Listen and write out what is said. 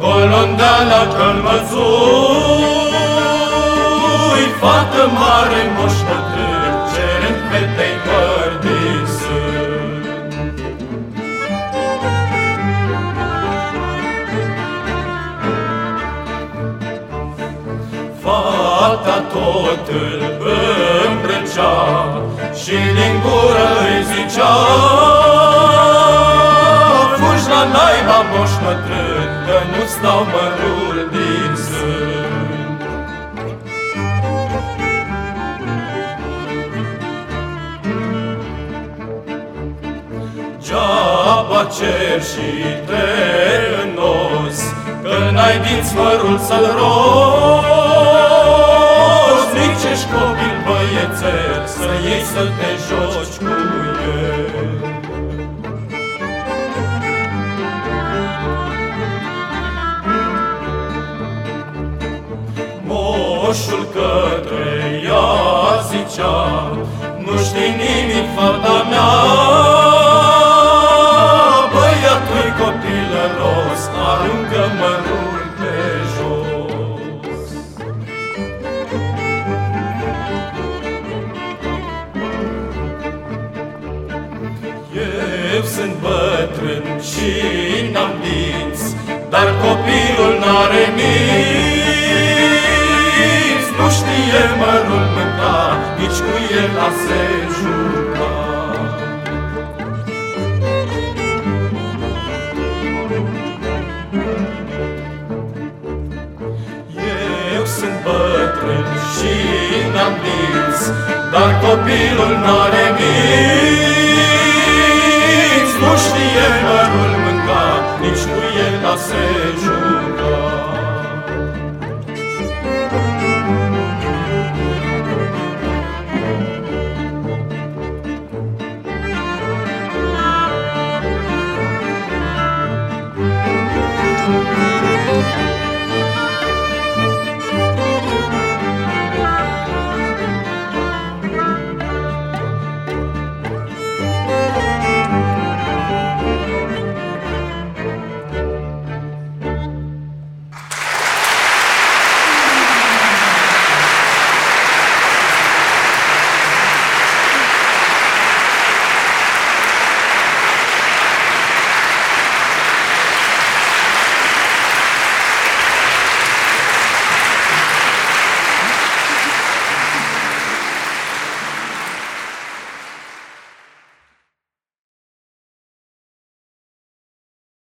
Colonda călmățui, fată mare moș bătrân, cerând fetei măr din sân. Fata tot îl îmbrăcea și din gură îi zicea Fugi la naiba moș bătrân, că nu stau mărul din sân. Geaba cer și te înnos, Că n-ai dinți mărul să-l roți, Nici copil băiețel, să iei să te joci cu el. Moșul către ea zicea, Nu știi nimic, fata mea, Băiatul-i copilăros, aruncă mărul pe jos. Eu sunt bătrân și n-am dinți, Dar copilul n-are minți, el a se juca. Eu sunt bătrân și n-am dinți, Dar copilul n-are minți, Nu știe mărul mânca, Nici cu el a se juca.